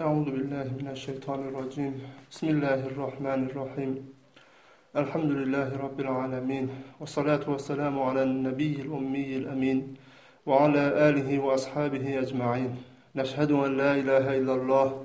أعوذ بالله من الشيطان الرجيم بسم الله الرحمن الرحيم الحمد لله رب العالمين والصلاة والسلام على النبي الأمي الأمين وعلى آله وأصحابه أجمعين نشهد أن لا إله إلا الله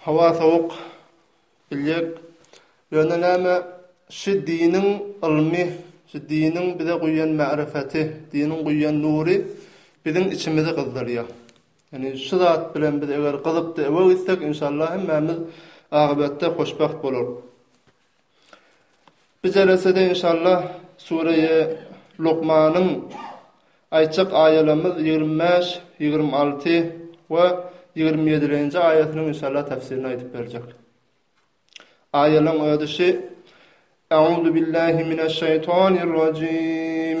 Hawa sowuk biljek. Ýöne näme şi diniň ylmy, şi diniň bize guýan märifaty, diniň guýan nury biziň içimizi gyzdyrýar. Ýani şi zat bilen biz eger gyzyp-da ewe gitsek inşallah hemmämiz agybatda hoşbagt bolarys. Biz ýaratsa-da inşallah Sureýe Lukmanyň aýtjak aýalarymyz ýigrimi bäş, ýigrimi alty we ýigrimi ýedilenji aýatynyň inşallah täfsirini aýdyp berjek. Aýalaryň ödüşi Euzubillahi mineşşeýtanirrajim.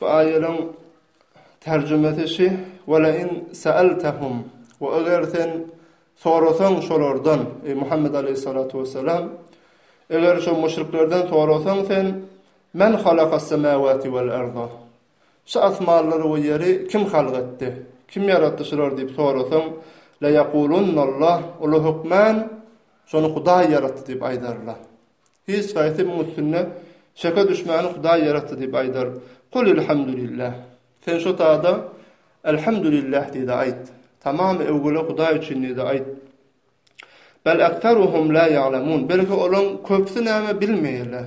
Bu aýalyň terjimesi şi, Welein seeltehum, we eger sen sorasaň şolardan, eý Muhammed aleýhissalatu wessalam, eger şo müşriklerden sorasaň sen, Men halakas-semawati wal-arda, şu asmanlary we ýeri kim halk etdi, kim ýaratdy şulary diýip sorasaň, Leýekulunna Allah, olar hökman şony Hudaý ýaratdy diýip aýdarlar. Hiç haýsy muň üstünde şeke düşmäni Hudaý ýaratdy diýip aýdar. Kulilhamdulillah. Sen şo zada Elhamdulillah diýdi aýt. Tamamy öwgüler Hudaý üçin diýdi aýt. Bel ekseruhum la ýa'lemun. Belki olaň köpüsi näme bilmeýärler.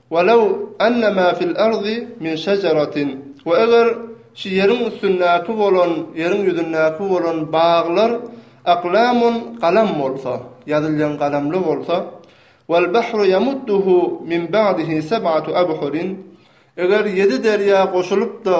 Walaw anna ma fil ardi min şejeratin we eger şu ýeriň üstündäki bolan, ýeriň ýüzündäki bolan baglar aklamun galam bolsa, ýazylýan galamly bolsa, wal bahru ýamudduhu min ba'dihi seb'atu abhurin, eger ýedi derýa goşulyp-da,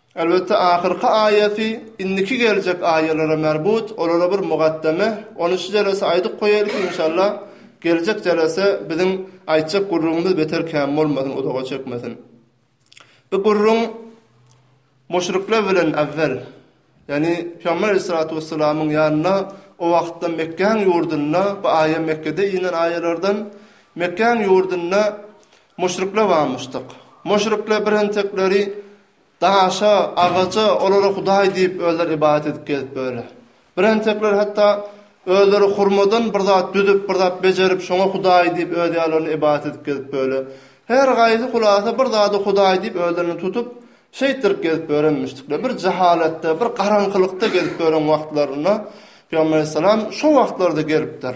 Elbetde, ahyrky aýaty indiki geljek aýalara merbut, olara bir mugaddeme, ony şu jelese aýdyp goýaýlyk inşallah, geljek jelese biziň aýtjak gürrüňimiz beter kän bolmasyn, uzaga çekmesin. Bu gürrüň muşrikler bilen äwwel, ýagny Pygamber Aleyhissalatu Wesselamyň ýanyna o wagtda Mekgäň ýurdunda, bu aýa Mekgede inen aýalardan, Mekgäň ýurdunda Muşrikler barmyşdyk. Muşrikler birentekleri daşa, agaja, olara hudaý diýip özleri ybadat edip gezip ýörler. Birentekler hatda özleri hurmadan bir zat düzüp, bir zat bejerip, şoňa hudaý diýip öz ýerlerinde ybadat edip gezip ýörler. Her gaýsy hulasa bir zady hudaý diýip özlerine tutup, şeýtdirip gezip ýörenmişdikler. Bir jahalatda, bir garaňkylykda gezip ýören wagtlarynda Pygamber alaýhyssalam şo wagtlarda gelipdir.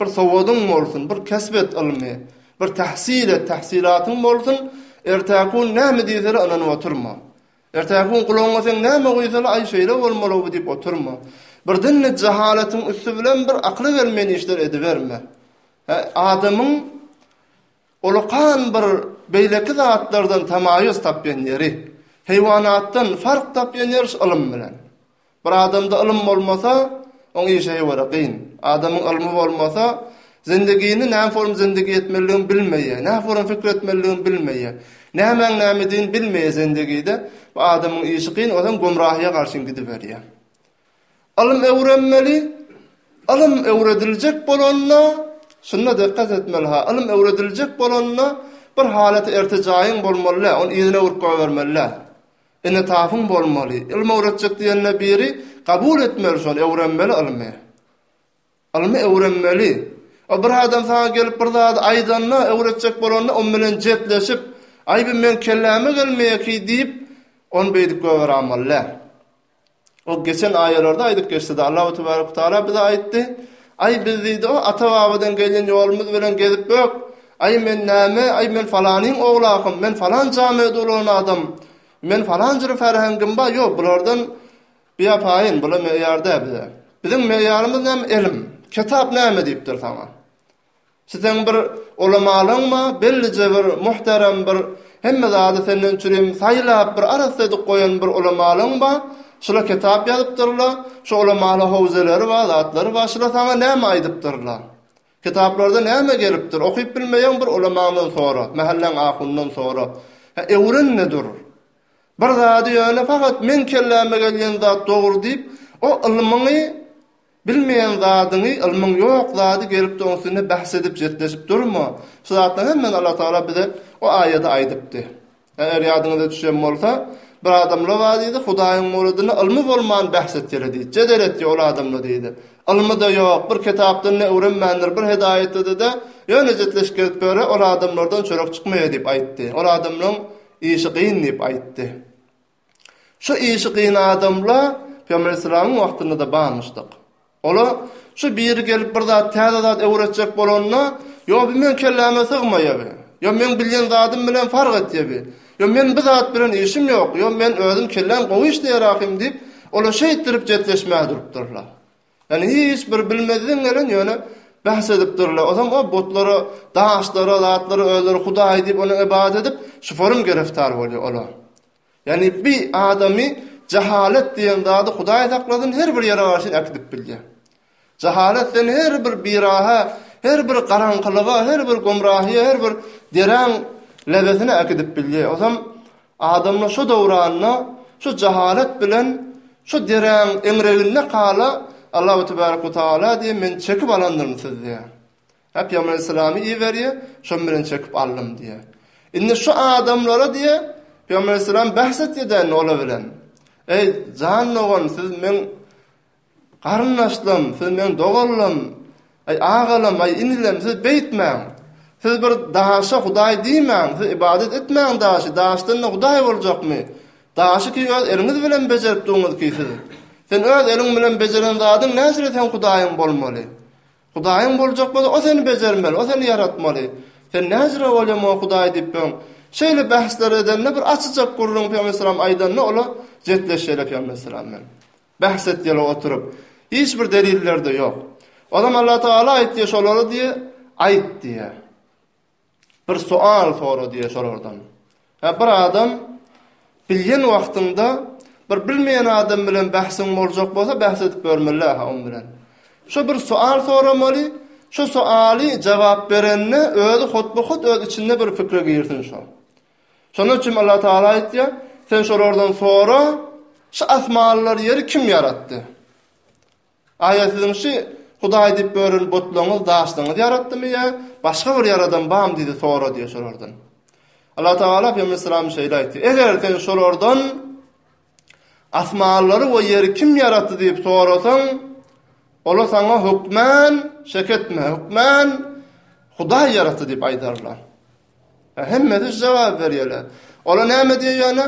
Bir sowadyň bolsun, bir kesp et ylmy, bir tahsil et, tahsilatyň bolsun, ertäki gün näme diýseler ynanyp oturma. Ertäki gün gulagyňa seň näme guýsalar, aý şeýle bolmaly bu diýip oturma. Birden-de jahalatyň üsti bilen bir akla gelmeýän işler ediberme. Adamyň olakan bir beýleki zatlardan tamaýuz tapýan ýeri, heýwanatdan fark tapýan ýeri şu ylym bilen. Bir adamda ylym bolmasa, oň işe ýewere gyn. Adamyň ylmy bolmasa, zindigini näme form zindigi etmelidigini bilmeýä, näme form fikir etmelidigini bilmeýä. Nämäň nämedigini bilmeýä zindigide, bu adamyň işi gyn, ozem gumrahyýa garşyn gidiberýä. Ylym öwrenmeli, ylym öwrediljek bolanda, şunda dikkat etmeli ha, ylym öwrediljek bolanda, bir halaty ertejaýyň bolmaly dä, ony yzyna öwrüp goýbermeli dä. Ine tapyň bolmaly. Ylmy öwretjek diýende biri kabul etmeli şony, öwrenmeli ylmy. Ylmy öwrenmeli. O bir adam saňa gelip bir zady aýdanda, öwretjek bolanda on bilen jetleşip, Aý bu meň kelläme gelmeýäki diýip, on beýdip gögeri amaly däl. O geçen aýalarda aýdyp geçdi-de, Allahu tebaraka ve taala bize aýtdy, Aý biz diýdi o ata-babadan gelýän ýolumyz bilen gezip bök, Aý men näme, aý men falanyň ogly ahym, men falan jamiýa dolanan adam, men falan jür ferhengim bar, ýok bulardan biapaýyn, bular meýar däl bize. Biziň meýarymyz näme, ilim, kitap näme diýipdir saňa. Sizeň bir ulamalygyňma bellije bir muhterem bir hemme zady senden üçin hem saýlap bir arassa edip goýan bir ulamalygyň ba, şula kitap ýazypdyrla, şu ulamaly howzeleri ba, zatlary ba, şula saňa näme aýdypdyrla? Kitaplarda näme gelipdir? Okyp bilmeýäň bir ulamaňdan sora, mähelläň ahundan sora. Hä, öwren-de dur. Bir zady ýöne fakat meň kelläme gelýän zat dogry diýip, o ylmyňy Bilmeýän zadyňy ylmyň ýok zady gelip de oň üstünde bähs edip jetleşip durma. Şu zatlaryň hemmesini Allah Tagala bize o aýady aýdypdy. Eger ýadyňyza düşen bolsa bir adam Lowa diýdi Hudaýyň moladyna ylmy bolman bähs etýele diýdi. Jedel etýä ol adamla diýdi. Ylmy da ýok bir ketapdan ne öwrenmändir bir hedaýatda da ýöne jetleşik gezip göre ol adamlardan çörek çykmaýa diýip aýtdy. Ol adamlaň işi gyn diýip aýtdy. Şu işi gyn adamla Peygamber Aleyhisselamyň wagtynda-da barmyşdyk. Ola şu biri gelip bir zat täze zat öwretjek bolanda, ýo bu meň kelläme sygmaýaby, ýo meň bilýän zadym bilen fark etýäbi, ýo men bu zat bilen işim ýok, ýo men özüm kelläm gowy işleýärahim diýip, ola şeýtdirip jetleşmä durupdyrlar. Ýöne hiç bir bilmezden gelen ýöne bäs edipdirler. Ozam o butlara, daşlara, zatlara özleri hudaý diýip ony ybadat edip, şuforym gereftar bolýar ola. Ýöne bi adamy jahalat diýen zady hudaý saklasyn her bir ýere garşy äkidip bilýär. Jahalat seni her bir biraha, her bir garaňkylyga, her bir gumrahyýa, her bir deräň lebesine äkidip bilýär. Ozam Adamlar şu dowranda şu jahalat bilen şu deräň eňreginde kala Allahu tebarek we taala diýýär, men çekip alandyryn sizi diýýär. Pygamber aleyhissalamy iberýär, şonuň bilen çekip aldym diýýär. Indi şu adamlara diýýär, Pygamber aleyhissalam bahs etýär-de indi olar bilen. Eý, jan dogan, siz meň Garyndaşlam, siz meň doganlam, aý, agalam, aý, inilem, siz beýtmäň! Siz bir daşa hudaý diýmäň, siz ybadat etmäň daşy, daşdan-da hudaý boljakmy? Daşy ki öz eliňiz bilen bejeripdiňiz ki siz. Sen öz eliň bilen bejeren zadyň näçe seň hudaýyň bolmaly? Hudaýyň boljak bolsa, o seni bejermeli, o seni ýaratmaly. Sen näçe bolýaň muňa hudaý diýipdiň? Şeýle bäsler edende bir açyjak gürrüň Pygamber sallam aýdanda ola jetleşeli Pygamber sallam bilen. Bähs etýäler oturyp. Hiç bir delilleri-de ýok. Ozam Allah Tagala aýtýar şolara diýýär, Aýt diýýär. Bir soal sora diýýär şolardan. Hä bir adam bilýän wagtyňda bir bilmeýän adam bilen bähsiň boljak bolsa bähs edip görmeli-ä ha oň bilen. Şo bir soal soramaly, şo soaly jogap berende özi hotba-hot öz içinde bir pikre girsin şo. Şonuň üçin Allah Tagala aýtýar, Sen şolardan sora, Şu asmanlary, ýeri kim ýaratdy? Aýa siziň şu Hudaý diýip gören butlaryňyz, daşlaryňyz ýaratdymy ýa başga bir ýaradan barmy diýdi, sora diýýär şolardan. Allah Tagala Peygamber sallallahu şeýle aýtdy, Eger sen şolardan Asmanlary we ýeri kim ýaratdy diýip sorasaň, olar saňa hökmän, şek etme, hökmän Hudaý ýaratdy diýip aýdarlar. Ýa hemmesi şu jogaby berýärler. Olar näme diýýär ýöne?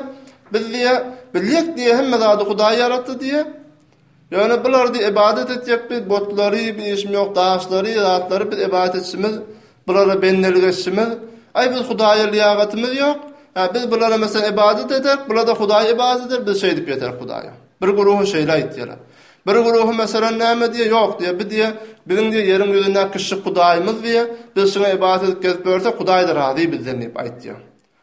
Biz diýýär, bilýäk diýýär, hemme zady Hudaý ýaratdy diýýär. Ýöne bular diý ybadat etjek biz butlary bir işim ýok daşlary zatlary biz ybadat etjimiz bulara bendelik etjimiz aý biz hudaýa lyýagatymyz ýok hä biz bulara meselem ybadat ederk bulada hudaý ybadat eder biz şeýdip ýeterik hudaýa bir guruhy şeýle aýtýalar bir guruhy meselem näme diýýär ýok diýýär bi diýýär biziň diýýär ýeriň ýüzündäki şyh hudaýymyz diýýär biz şuňa ybadat edip gezip ýörsek hudaýda razy bizden diýip aýtýar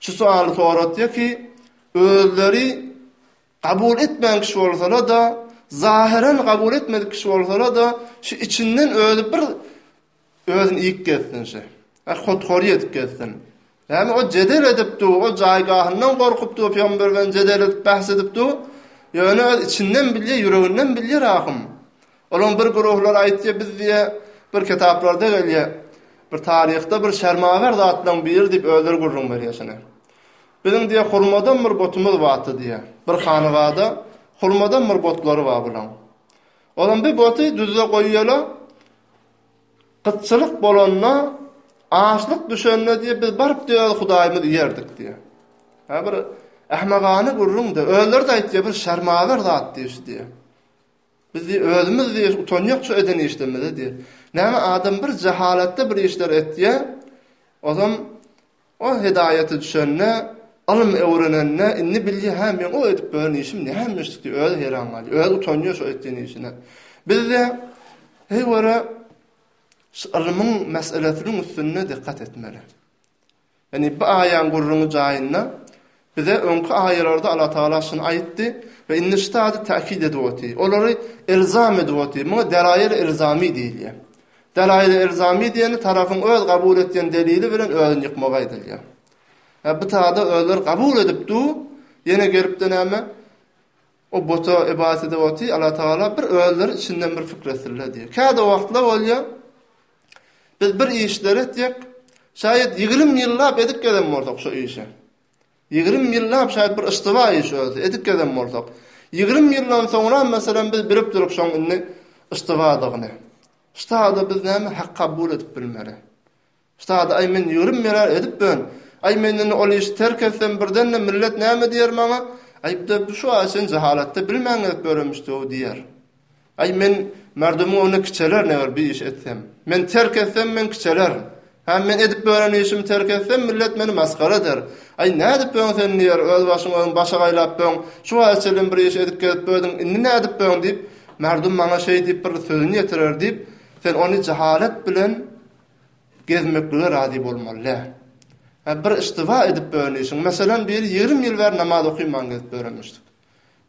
Şu sowaly soratýar ki, özleri kabul etmeýän kişi bolsalar-da, zahyren kabul etmedik kişi bolsalar-da, şu içinden özi bir özüni iýip gezsin şi. Ýa hothory edip gezsin. Näme o jedel edip dur, o jaýgahyndan gorkup dur, pygamber bilen jedel edip, bäs edip dur. Ýöne öz içinden bilýär, ýüreginden bilýär ahym. Olaň bir guruhlary aýtýar, biz diýýär, bir kitaplarda gelýär, bir taryhda bir şermawer zatlaň biri diýip özleri gürrüň berýär şony. Biziň diýýär, hurmadan bir butumyz batdy diýýär. Bir hanabada hurmadan bir butlary bar bulaň. Olam bir buty düzde goýýarlar. Gytçylyk bolanda, açlyk düşende diýýär, biz baryp diýýär, hudaýymyzy iýerdik diýýär. Ha bir ähmagana gürrüň-de, özleri-de aýtýar, bir şermawer zat diýýär şu diýýär. Biz diýip, özümiz diýip, utanýok şu eden işlerimize diýip. Näme adam bir jahalatda bir işler etýär, ozam ol hidaýata düşende, ylym öwrenende, indi bilýär, hä, meň o edip gören işim nämeşdi diýip, özi heýran galýar, özi utanýar şu etýän işine. Bizde heý wara şu ylmyň meselesiniň üstünde dikkat etmeli. Ýagny bu aýaň gürrüňi jaýynda. Bize öňki aýalarda Allatagala şuny aýtdy we indi şu zady täkit edip otyr. Olary ilzam edip otyr. Muňa delaýyl-i ilzamiý diýilýär. Delaýyl-i ilzamiý diýeni tarapyň öz gabul etýän delili bilen özüni ýykmagy aýdylýar. Hä bu zady özleri gabul edip dur, ýene gelip-de näme? O buta ybadat edip otyr, Allatagala bir özleri içinden bir pikir etsinler diýip. Käde wagtlar bolýar, biz bir işleri etjek, şaýat ýigrimi ýyllap edip gelen bolsak şu işi. Ýigrimi ýyllap şaýat bir yştyba iş özü edip gelen bolsak, ýigrimi ýyldan soňra meselem biz bilip duruk şoň indi yştybadygyny. Ştada biz näme hak kabul edip bilmeli. Sada, Aý, men ýürim ýörär edip bön. Aý, men indi ol işi terk etsem, birden-de millet näme diýer maňa? Aýp-da, bu şu aýçan jahalatda bilmän gezip ýöremmişdi-ow diýer. Aý, men merdumuň öňüne kiçelerin, eger bir işi etsem. Men terk etsem, men kiçelerin. Hä, men edip ýören işimi terk etsem, millet meni masgara eder. Aý, nädip bön sen diýer, öz başyň öň başa gaýlap bön, şu wagt çenli bir işi edip gezip bödüň, indi nädip bön diýip, merdum maňa şeý diýip bir sözüni ýetirer diýip, sen ony jahalat bilen gezmeklige razy bolmaly däl. Ýa bir yştyba edip bölenişiň, meselem, biri ýigrimi ýyl bäri namaz okyman gezip bölenmişdik.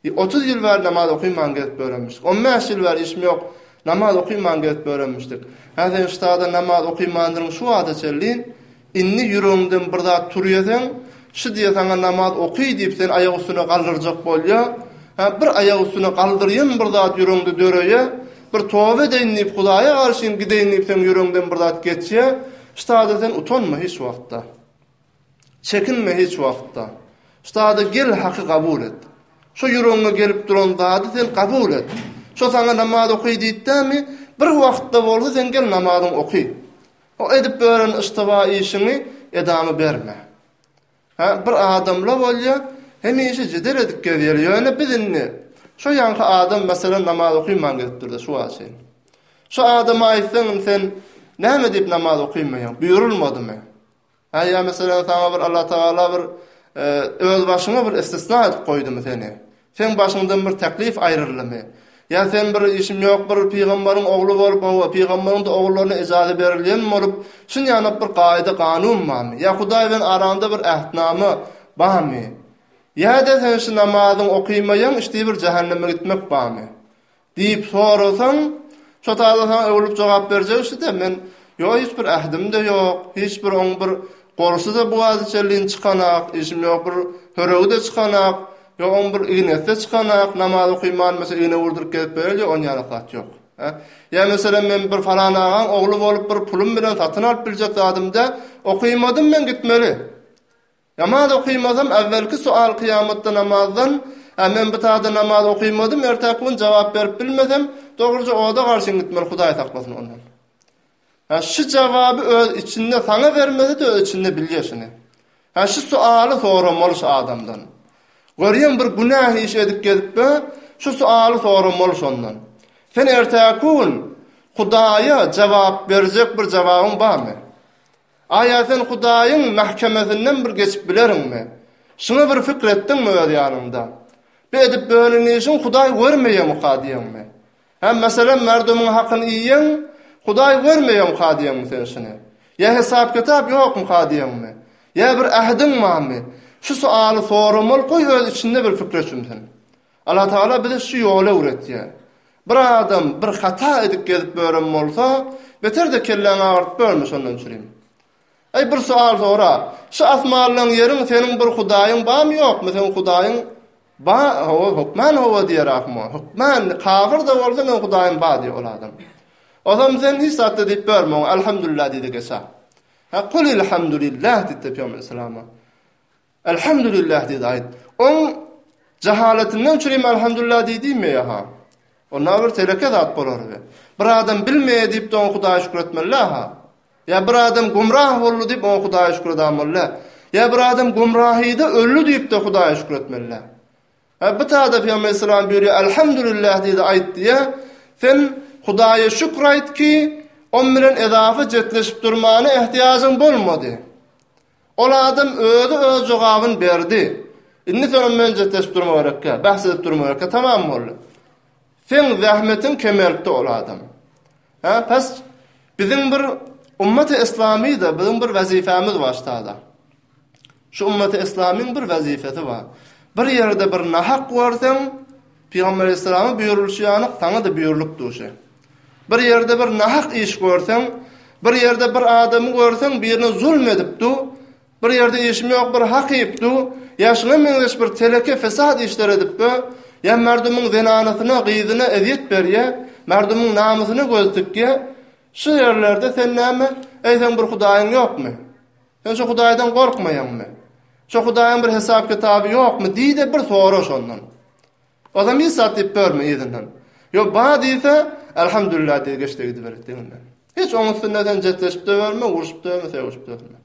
Ýa otuz ýyl bäri namaz okyman gezip bölenmişdik. On bäş ýyl bäri işim ýok, namaz okyman gezip bölenmişdik. Hä sen ştada namaz okymandyryň şu wagta çenli, indi ýüregiňden bir zat turýa seň, Şu diýe saňa namaz oky diýip seni aýak üstüne galdyrjak bolýa. Hä, bir aýak üstüne galdyrýan bir zat ýüregiňde döreýä. Bir toba edeýin diýip Hudaýa garşyň gideýin diýip seň ýüregiňden bir zat geçýä. Ştada sen utanma hiç wagtda. Çekinme hiç wagtda. Ştada gel haky gabul et. Şo ýüregiňe gelip duran zady sen gabul et. Şo saňa namaz oky diýdämi, bir wagtda bolsa sen gel namazyň oky. O edip ýören yştyba işiňi edama berme. Hä, bir adamla bolýa, hemişe jidel edip gezýär, ýöne biz indi, şo ýaňky adam meselem namaz okyman gezip durdy şu wagta çenli. Şo adama aýtsaň indi sen näme diýip namaz okymaýaň, buýrulmadymy? Hä, ýa meselem saňa bir Allatagala bir öz başyňa bir istisna edip goýdumy seni? Seň başyňdan bir teklif aýryldymy? Ýa sen bir işim ýok bir pygamberiň ogly bolup, hawa, pygamberiň-de ogullaryna ejaza berilýän bolup, şun ýanap bir kaýda-kanun barmy? Ýa Hudaý bilen araňda bir ähtnama barmy? Ýa-da sen şu namazyň okaýmaýaň, işdibir jähenneme gitmek barmy? Diýip sorasaň, şo taýdan saňa öwrülip jogap berjekşi-de, men, Ýok, hiç bir ähdim-de ýok, hiç bir oň bir gorusy-da bu wagta çenli çykanak, işim ýok, bir höregi-de çykanak, ýok, oň bir ignesi-de çykanak, namaz okyman, mesela, igne urduryp gezip bereli, on ýalak zat ýok. Hä? Ýa, meselem, men bir falan agaň ogly bolup, bir pulum bilen satyn alyp biljek zadym däl, okymadym men gitmeli. Namaz okymadym äwwelki soal kyýamatda namazdan a men bu taýda namaz okymadym erteki gün jogap berip bilmesem dogruja oda garşyn gitmeli hudaý saklasyn ondan. Ha şu jawaby öz içinde saňa bermese de öz içinde bilýär şuny. Ha şu soaly soramaly şu adamdan. Görýän bir günah iş edip gelipbe şu soaly soramaly şondan. Sen erteki gün hudaýa jogap berjek bir jogabyň barmy? Aýa sen Hudaýyň mähkemesinden bir geçip bileriňmi? Şuňa bir pikir etdiňmi öz ýanyňda? Bu edip bölen işiň Hudaý görmeýemka diýeňmi? Hä, meselem, merdumuň hakyny iýýäň, Hudaý görmeýemka diýeňmi sen şuny? Ýa hesap-kitap ýokmyka diýeňmi? Ýa bir ähdiň barmy? Şu soaly soramaly, goý öz içinde bir pikire çümsün. Allatagala bize şu ýoly öwretýär. Bir adam bir hata edip gezip bören bolsa, beter-de kelläňi agyrtyp börme şondan çürim. Aý, bir sual sora, şu asmanlaň ýeriň seniň bir hudaýyň barmy ýokmy? Seň hudaýyň bar, hawa, hökman hawa diýer ahmo. Hökman, kafir-de bolsa meň hudaýym bar diýer ol adam. Ozam sen hiç zat-da diýip börme oňa, Alhamdulillah diý-de geçä. Hä, Kulilhamdulillah diýip-de Pygamber salama. Elhamdülillah diýdi aýt. Oň jahalatyndan çürim elhamdülillah diý diýme ýa-ha. O nabir teleke zat bolar we bir adam bilmeýe diýip de oň Hudaýa şükür etmeli-ha. Ýa bir adam gumrah boldy diýip oň Hudaýa şükür edameli. Ýa bir adam gumrahyda öldi diýip de Hudaýa şükür etmeli. Ha bu taýda Peygamber sallallahu aleyhi ve sellem elhamdülillah diýdi aýt diýe. Sen Hudaýa şükür aýt ki, on bilen edafa jetleşip durmana ehtiýajyň bolmady. Ol adam özi öz jogabyny berdi. Indi soňam mönjeteşip durma gerekkä, bäs edip durma gerekkä, tamam boldy. Seň zähmetiň kemelipdi ol adam. Hä, pes biziň bir ummaty islamyda biziň bir wezipemiz bar ştada. Şu ummaty islamyň bir wezipesi bar. Bir ýerde bir nahak görseň, Pygamberaleyhissalama buýrulyşy ýaly saňa-da buýrulupdyr şe. Bir ýerde bir nahak iş görseň, bir ýerde bir adamy görseň birine zulm edipdu, bir ýerde işim ýok bir hak iýipdu, ýa şuňa meňzeş bir teleke fesat işler edipbe, ýa merdumuň zenanasyna, gyzyna ezýet berýe, merdumuň namysyna göz tikýe, şu ýerlerde sen näme, eýsem bir hudaýyň ýokmy? Sen şo Hudaýdan gorkmaýaňmy? Şo Hudaýyň bir hesap-kitaby ýokmy? diý-de, bir sora şondan. Ozam hiç zat diýip görme yzyndan. Ýok, bar diýse, Elhamdülillah diý, geçde gidiber diňinden. Hiç oň üstünde sen jetleşip-de görme, uruşyp-da görme, sögüşip-de görme.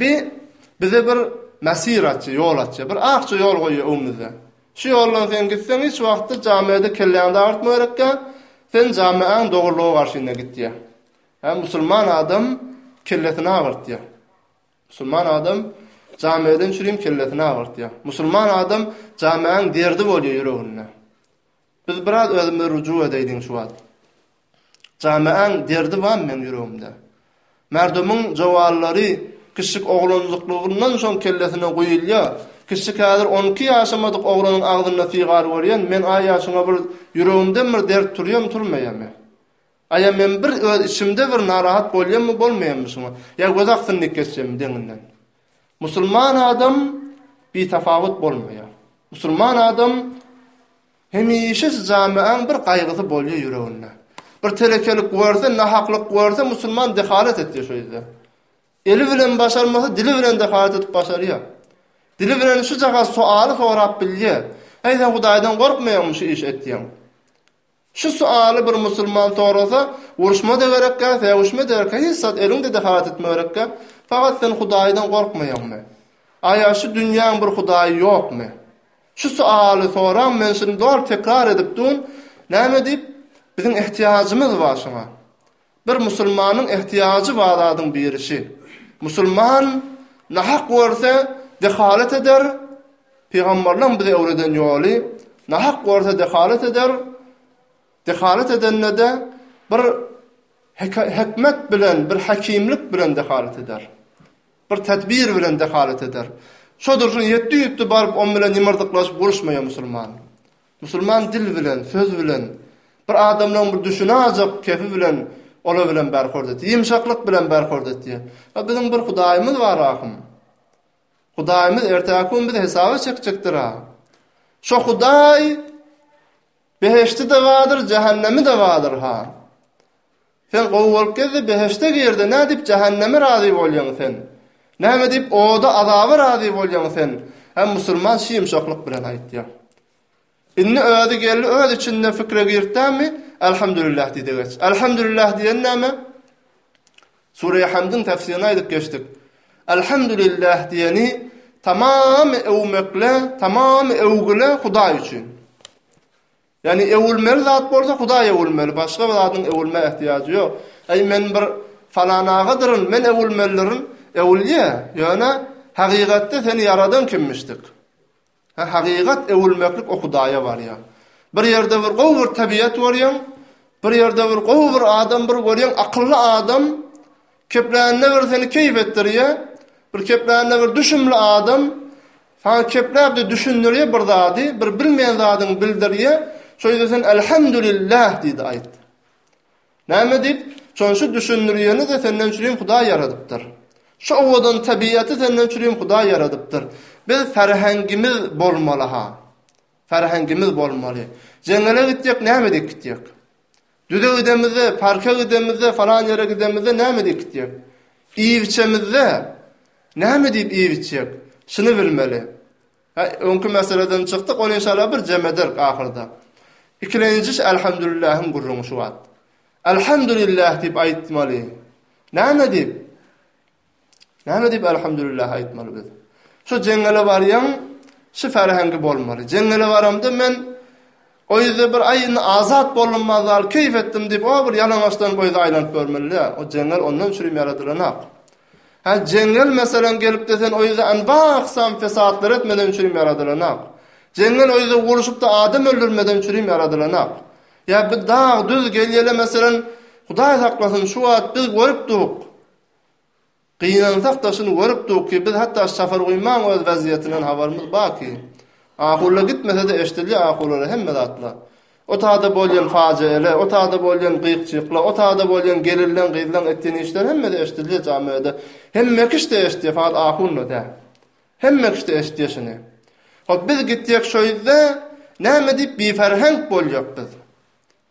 Bi bize bir mesir açy, ýol açy, bir akça ýol goýýar öňümizde. Şu ýoldan sen gitseň, hiç wagtda jamiýede kelläňde agyrtma gerekkä, sen jamiýäň dogrulygy garşyna gitýär. Hä musulman adam kellesini agyrtýar. Musulman adam jamiýeden çürim kellesini agyrtýar. Musulman adam jamiýaň derdi bolýar ýüreginde. Biz biraz özümize ruju edeydiň şu wagt. Jamiýaň derdi bar meň ýüregimde. Merdumyň jowallary kişik oglanjyklygyndan şoň kellesine guýulýar. Kişik häzir on iki ýaşamadyk oglanyň agzynda sygar görýän, men aý ýaşyňa bir ýüregimden bir dert turýamy turmaýamy. Aýa men bir öz içimde bir narahat bolýammy bolmaýammy şuňa? Ýa göz aksyn diýip geçjemmi deňinden? Musulman adam bitafawut bolmaýar. Musulman adam hemişe şu jamiaň bir gaýgysy bolýar ýüreginde. Bir telekelik görse, nahaklyk görse musulman dehalat etýär şu ýerde. Eli bilen başarmasa dili bilen dehalat edip başarýar. Dili bilen şujagaz soaly sorap bilýär. Eý sen Hudaýdan gorkmaýarmyň şu işi etýäň? Şu sualy bir musulman sorasa, uruşma-da gerekkä, sögüşme-de gerekkä, hiç zat eliňde-de hat etme gerekkä, fakat sen Hudaýdan gorkmaýaňmy? Aýa şu dünýäň bir Hudaýy ýokmy? Şu sualy soraň, men şuny doly tekrar edip durun, näme diýip, biziň ehtiýajymyz bar şuňa. Bir musulmanyň ehtiýajy bar zadyň birisi. Musulman nahak görse dehalat eder, pygamberleň bize öwreden ýoly, nahak görse dehalat eder, dehalat edende-de bir hikmet bilen, bir hakimlik bilen dehalat eder. Bir tedbir bilen dehalat eder. Şo durşun ýetdi-ýutdy baryp on bilen ýymyrdyklaşyp uruşmaýar musulman. Musulman dil bilen, söz bilen, bir adamlaň bir düşünajak kefi bilen ola bilen berhord etýär. Ýymşaklyk bilen berhord etýär. Ýa biziň bir Hudaýymyz bar ahym. Hudaýymyz ertäki gün bizi hesaba çekjekdir-a. Şo Hudaý Behişdi-de bardyr, Jähennemi-de bardyr-ha. Sen gowy bolup gezde beheşte girde nädip jähenneme razy bolýaň sen? Näme diýip oda azaba razy bolýaň sen? Hem musulman şymşaklyk bilen aýtýar. Indi özi geldi öz içinde fikre girtdämi Elhamdülillah diýde geç. Elhamdülillah diýen näme? Sure-i Hamdyň tefsirini aýdyp geçdik. Elhamdülillah diýeni tamam öwmekle, tamam öwgüle Hudaý üçin. Ýagny öwülmeli zat bolsa Hudaý öwülmeli, başga bir zadyň öwülmä ähtiýajy ýok. Äý men bir falan agadyryn, men öwülmelidrin, öwülýä, ýöne hakygatda seni ýaradan kimmişdik. Hä hakygat öwülmeklik o Hudaýa barýa. Bir ýerde bir gowy bir tebiýat görýäň, bir ýerde bir gowy bir adam bir görýäň, akylly adam, Keplände bir seni keýp etdirýär, bir keplände bir düşümli adam saňa kepläp-de düşündirýär bir zady, bir bilmeýän zadyňy bildirýär, şeýle sen Elhamdülillah diýdi aýt. Näme diýip, şonşy düşündirýäni de senden çürim Hudaý ýaradypdyr. Şu owadan tebiýaty senden çürim Hudaý ýaradypdyr. Biz ferhengimiz bolmaly-ha. Ferhengimiz bolmaly. Jeňňele gitjek näme diýip gitjek? Düze gidemizde, parka gidemizde, falan ýere gidemizde näme diýip gitjek? Iýip-içemizde näme diýip iýip-içjek? Şuny bilmeli. He, öňki meseleden çykdyk, ony inşallah bir jem ederik ahyrda. Ikilenji iş Elhamdülillahyň gürrüňi şu wagt. Elhamdülillah diýip aýtmaly. Näme diýip? Näme diýip Alhamdulillah aýtmaly biz? Şu jeňňele barýaň, şu ferhengi bolmaly. Jeňňele baramda men o ýerde bir aý indi azat boldum mazal keýp etdim diýip o bir ýalaňaçdan o ýerde aýlanyp görmeli. O jeňňel ondan üçin ýaradylanok. Ha jeňňel meselem gelip de sen o ýerde anbaksam fesatlar etmeden üçin ýaradylanok. Jeňňel o ýerde guruşypda adam öldürmeden üçin ýaradylanok. Ýa bir dag düz gelýele meselem Hudaý saklasyn şu wagt biz görüp duk. Gynansak-da şuny görüpdik ki, biz hatda Şafarguýmaň öz wezýetinden habarymyz bar ki, ahulla gitmese-de eşidilýär ahulara hemme zatlar. O tagda bolýan fajialer, o tagda bolýan gyk-çyklar, o tagda bolýan gelinleň-gyzlaň etýän işleri hemme-de eşidilýär jamiada. Hemme kişi-de eşidýär, fakat ahulla däl. Hemme kişi-de eşidýär şuny. Hop biz gitjek şo ýüzde näme diýip biferhenk bolýak biz.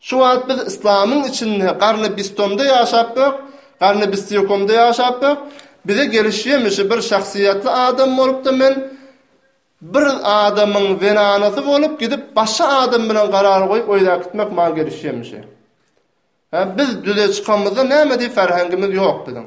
Şu wagt biz yslamyň içinde Garnybistomda ýaşapbök, Garnybisdýokomda ýaşapbök, bize geliş ýemişi bir şahsyýetli adam bolupdy, men bir adamyň zenanasy bolup gidip başga adam bilen karar goýup öýdäp gitmek maňa geliş ýemişi. Hä biz düze çykamyzda näme diýip ferhengimiz ýok biziň.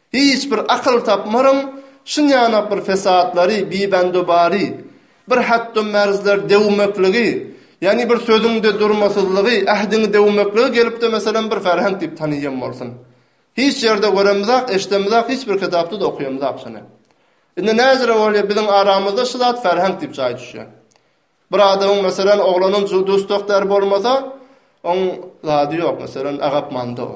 Hiç bir akyl tapmaryn şunýanok bir fesatlary, bibendubary, bir hatdum märzleri dewmekligi, ýagny bir sözüňde durmasyzlygy, ähdiňi dewmekligi gelipdi meselem bir ferhenk diýip tanyýan bolsun. Hiç ýerde göremizok, eşidemizok, hiç bir kitapda-da okaýamyzok şuny. Indi näzire bolýar biziň aramyzda şu zat ferhenk diýip jaý düşýär. Bir adamyň meselem oglanyň dusdaklary bolmasa, oň zady ýok meselem agapmanda o.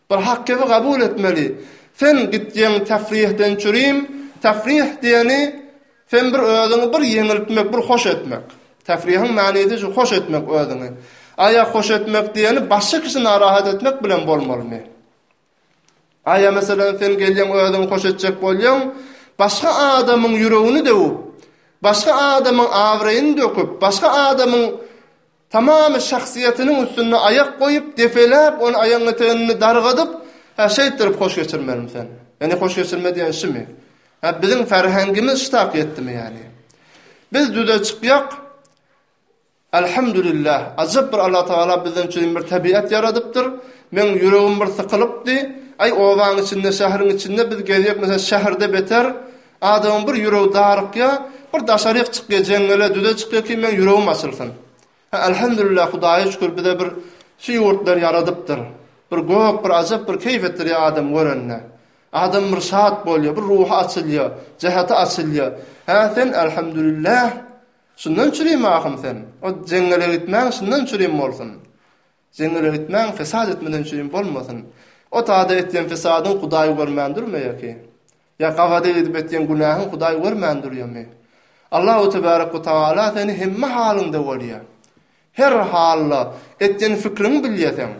Bir hakygy gabul etmeli. Sen gitýeň tefrihden çürim, tefrih diýeni sen bir özüňi bir ýeňiltmek, bir hoş etmek. Tefrihiň manysy şu hoş etmek özüňi. Aýa hoş etmek diýeni başga kişi narahat etmek bilen bolmalymy? Aýa meselem sen gelýeň özüňi hoş etjek bolýaň, başga adamyň ýüregini döwüp, başga adamyň abraýyny döküp, başga adamyň Tamamy şahsyýetiniň üstünde aýak goýup, depeläp, ony aýagyň-etegini dargadyp, hä, şeýtdirip hoş geçirmelimi sen? Ýagny hoş geçirme diýen şumy? Hä, biziň ferhengimiz şu tak ýetdimi ýagny? Biz düze çykýak, Alhamdulillah, ajap bir Allatagala bizden üçin bir tebigat ýaradypdyr. Meň ýüregim bir sykylypdy. Aý, obaň içinde, şäheriň içinde biz gezýek, meselem, şäherde beter, Adamyň bir ýüregi darykýa, bir daşaryk çykýa, jeňňele, düze çykýa ki, meň ýüregim açylsyn. Hä, Alhamdulillah, Hudaýa şükür, bize bir şu ýurtlary ýaradypdyr. Bir gök, bir ajap bir keýp etdirýä adam görende. Adam bir şat bolýa, bir ruhy açylýa, jäheti açylýa. Hä, sen, Alhamdulillah, şundan çürim ahym sen. O jeňňele gitmäň şundan çürim bolsun. Zeňňele etmäň, fesad etmeden çüýrüm bolmasyn. O taýda etýän fesadyň Hudaý görmän durmy ýa-ki? Ýa gabady edip etýän günähiň Hudaý görmän durýamy? Allahu tebärek we tagala seni hemme halyňda görýär. Her halda etýän fikriňi bilýär seň.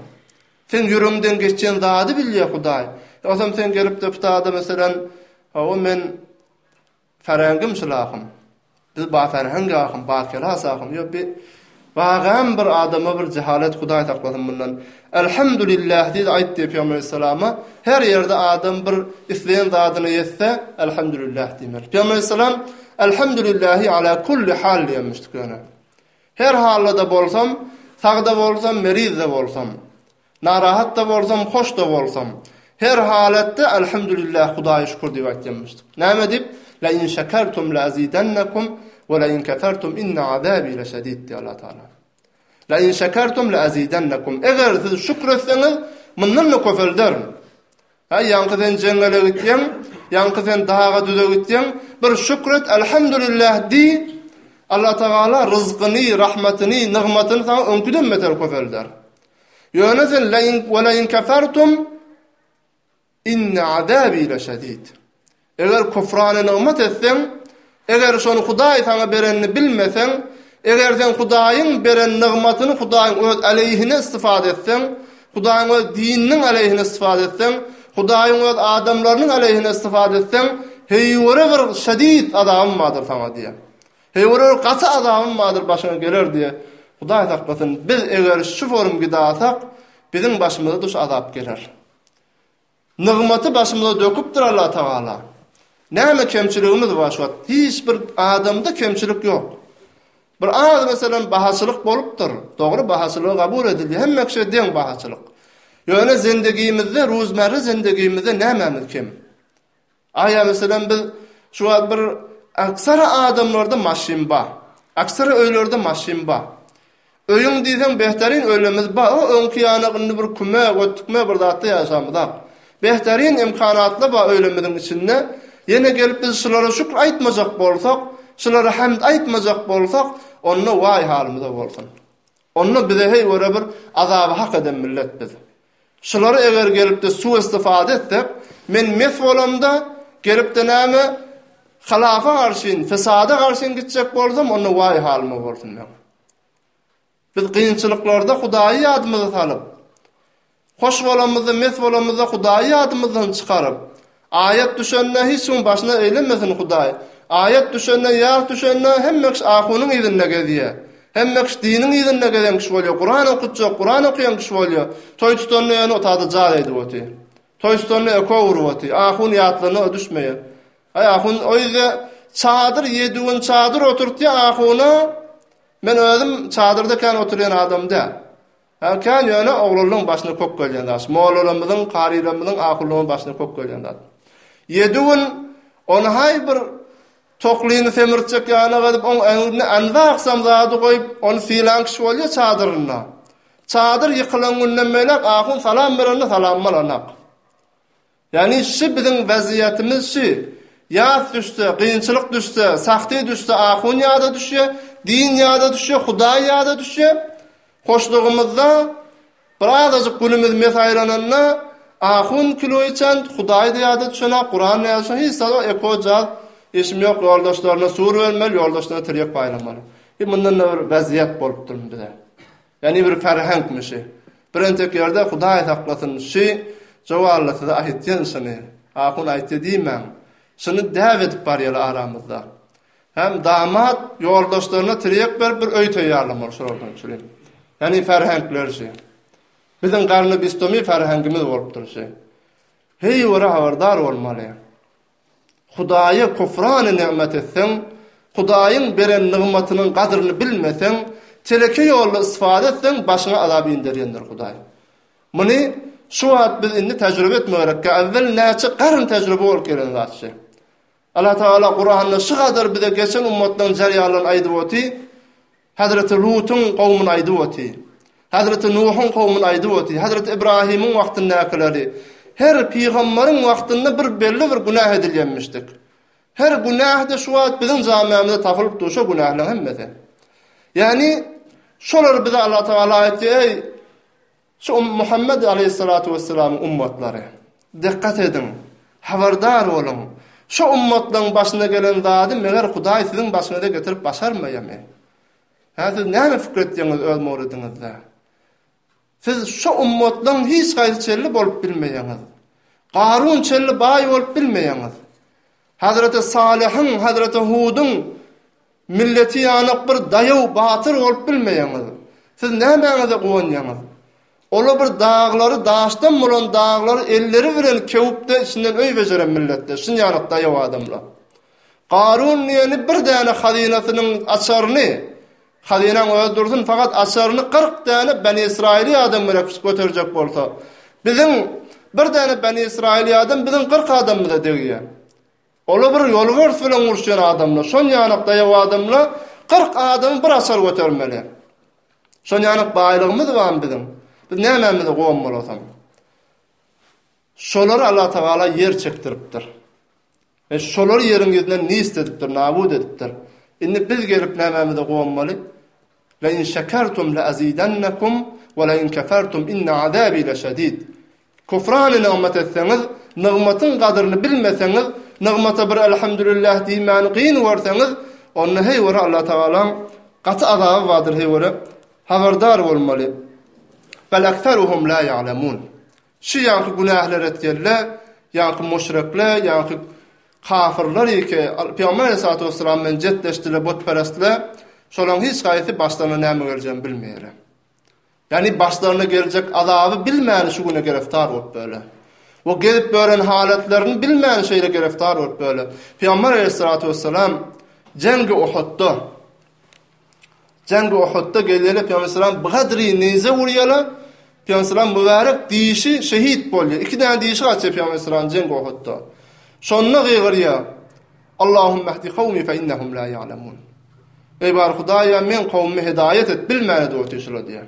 Seň ýüregiňden geçýän zady bilýär Hudaý. Ýogsam sen gelip deputada meselem, Hawa men Sarägim sylahym, biz basärhäň gahym, bakela sahym, ýok bi bagam bir adama bir jehalet hudaý saklasyn bundan. Elhamdulillah diýdi aýt diýip Pygamber Aleyhissalama, her ýerde adam bir isleýän zadyna ýetse, elhamdulillah diýmeli. Pygamber Aleyhissalam elhamdulillahi ala kulli hal diýmişdi köne. Her hallada bolsam, sagda bolsam, merizde bolsam, Narahat-da bolsam, hoş-da bolsam. Her halatda Alhamdulillah, Hudaýa şükür diýip aýtýanmyşdyk. Näme diýip? La in şekertum la azidannakum we la in kefertum inne azabi leşedid diýip Allah Taala. La in şekertum la azidannakum. Eger siz şükür etseňiz, mundan-da köpelderin. Aý, ýaňky sen jeňňele gitýäň, ýaňky sen daga düze gitýäň, bir şükür et, Alhamdulillah diý. Allah Taala ryzkyny, rahmatyny, nygmatyny saňa öňküden beter köpelder. Ýöne sen leýin we leýin kafartum inne azabi la şadid. Eger kufrany nygmat etseň, eger şon Hudaý saňa berenini bilmeseň, eger sen Hudaýyň beren nygmatyny Hudaýyň öz aleýhine istifade etseň, Hudaýyň öz dininiň aleýhine istifade etseň, Hudaýyň öz adamlarynyň aleýhine istifade etseň, heýwara bir şadid azabym bardyr saňa diýýär. Heýwürür gaty azabym bardyr başyňa geler diýe Hudaý saklasyn biz eger şu forum gidasak biziň başymyza duş azap geler. Nygmaty başymyza döküpdir Allah Tagala. Näme kemçiligimiz bar şu wagt? Hiç bir adamda kemçilik ýok. Bir az meselem bahaçylyk bolupdyr. Dogry bahaçylygy gabul edildi. Hemme kişi deň bahaçylyk. Ýöne zendigimizde, ruzmärri zendigimizde nämemiz kem? Aýa meselem biz şu wagt bir aksara adamlarda maşyn bar. Aksara öýlerde maşyn bar. Öýüň diýseň behterin öýlemiz bar. O öňki ýana indi bir küme, götükme bir zatda ýaşamyzak. Behterin imkanatly bar öýlemiziň içinde. Ýene gelip biz şulara şükür aýtmajak bolsak, şulara hamd aýtmajak bolsak, onda waý halymyza bolsun. Onda bize heý göre bir azaby hak eden millet biz. Şulary eger gelipde su istifada etsek, men mes bolamda gelipde näme hylafa garşyn, fesada garşyn gitjek bolsam, onda waý halyma bolsun meň. Biz gynçylyklarda Hudaýy ýadymyza salyp, hoş bolamyzda, mes bolamyzda Hudaýy ýadymyzdan çykaryp, Aýat düşende hiç kim başyna eýlemesin Hudaý. Aýat düşende ýas düşende hemme kişi ahunyň yzynda gezýär. Hemme kişi diniň yzynda gezen kişi bolýar. Kuran okutjak, Kuran okýan kişi bolýar. Toý tutanda ýöne otagda jaz aýdyp otyr. Toý tutanda eko urup otyr. Ahun ýatlygyna-a düşmeýär. Aý ahun o ýerde çadyr ýedi gün çadyr oturtýar ahuna. Men özüm çadyrda kän oturýan adam däl. Her kän ýöne oglanlaň başyna kök gelýän zat. Mollalarymyzyň, karylarymyzyň, ahunlaryň başyna kök gelýän zat. Ýedi gün ony haý bir toklyny semirtjek ýanak edip, oň äňrine anza aksam zady goýup, ony sylan kişi bolýa çadyrynda. Çadyr ýykylan günden beýläk ahun salam berende salamymy alanak. Ýagny şu biziň weziýetimiz şu, ýas düşse, gynçylyk düşse, sahti düşse ahun ýada düşýä, din ýada düşýä, hudaý ýada düşýä. Hoşlugymyzda bir azajyk günümiz mesaýlananda ahun kilo içen, hudaý-da ýada düşenok, Kuran-da ýada düşenok, hiç zat, eko, jaz, işim ýok, ýoldaşlaryna sur bermeli, ýoldaşlaryna tirýek paýlamaly. Bi mundan-da bir weziýet bolupdyrmy bize? Ýany bir ferheňkmi şi. Bir entek ýerde Hudaý saklasyn şi jowalla size aýytýan şyny. Ahun aýytdy diýmäň. Şyny däp edip barýaly aramyzda. Hem damat ýoldaşlaryna tirýek berip bir öý teýýarlamaly şolardan şi. Ýany ferheňkler şi. Biziň garny bistomi ferheňgimiz bolupdyr şi. Heý wara habardar bolmaly. Hudaýa küfran-y nygmat etseň, Hudaýyň beren nygmatynyň gadyryny bilmeseň, teleke ýolda isfada etseň, başyňa azap inderýändir Hudaý. Muny şu wagt biz indi tejribe etmek gerekkä, äwwel näçe garyn tejribe bolup gelen zat şe. Allatagala Kuranda şugadar bize geçen ummatlaryň jarýanlaryny aýdyp oty, Hezreti Lutyň kowmyny aýdyp oty. Hezreti Nuhuň kowmyny aýdyp oty. Hezreti Ibrahimiň wagtyndakyleri. Her pygamberiň wagtynda bir belli bir günah edilýänmişdik. Her günahda şu wagt biziň jamiamyzda tapylyp dur şu günahlar hemmesi. Ýagny şolar bize Allah Taala aýtdy, eý Şu Muhammet aleýhissalatu wessalamyň ummatlary! Dykgat ediň! Habardar boluň! Şu ummatlaryň başyna gelen zady meger Hudaý siziň başyňyza getirip başarmaýamy? Hä, siz näme pikir etýäňiz öz mowludyňyzda? Siz şu ummatlaryň hiç haýsy çenli bolup bilmeýäňiz. Garun çenli baý bolup bilmeýäňiz. Hazreti Salyhyň, Hazreti Hudyň milleti ýalak bir daýaw batyr bolup bilmeýäňiz. Siz nämäňize guwanýaňyz? Olar bir daglary daşdan bolan daglary elleri bilen kewüp-de içinden öý bejeren milletler, şun ýalak daýaw adamlar. Garun diýeni bir däne hazynasynyň açaryny Hazynaň özi dursun, fakat açaryny kyrk däne Beni Ysraýyly adam gerek göterjek bolsa, biziň bir däne Beni Ysraýyly adam biziň kyrk adamymyza degýär. Ola bir ýolbars bilen uruşýan adamlar, şon ýanyk daýaw adamlar kyrk adamy bir açar götermeli. Şon ýanyk baýlygymyz barmy biziň? Biz nämämize gom bolasam? Şolary Allatagala ýer çekdiripdir. E, şolary ýeriň ýüzünden nist edipdir, nabut edipdir. Indi biz gelip nämämize gonmaly? Le in şekertum le azidannakum we le in kefertum inne azabi leşedid. Kufrany nygmat etseňiz, nygmatyň gadyryny bilmeseňiz, nygmata bir elhamdülillah diýmäni gyn görseňiz, onda heý wara Allatagalaň gaty azaby bardyr heý wara habardar bolmaly. Bel ekseruhum la ya'lemun. Şu ýaňky günähler etýänler, ýaňky muşrekler, ýaňky kafyrlar ýeke Pygamber aleýhissalatu wessalam bilen jetleşdiler, butperestler. Şolaryň hiç haýsy başlaryna näme geljegini bilmeýärler. Ýagny başlaryna geljek azaby bilmän şu güne gereftar bolup böler. O gezip gören halatlaryny bilmän şeýle gereftar bolup böler. Pygamber aleýhissalatu wessalam jengi Uhudda Jengi Uhudda gelýärler, Pygamber salam Bygady nize urýarlar. Pygamber salam mübärek dişi şehit bolýar. Iki däne dişi gaçýar Pygamber salam Jengi Uhudda. Şonda gygyrýar. Allahumma hdi kawmi fa innahum la ya'lamun. Ey bar Hudaýa men kowmy hidaýat et, bilmäne dogry şular diýýär.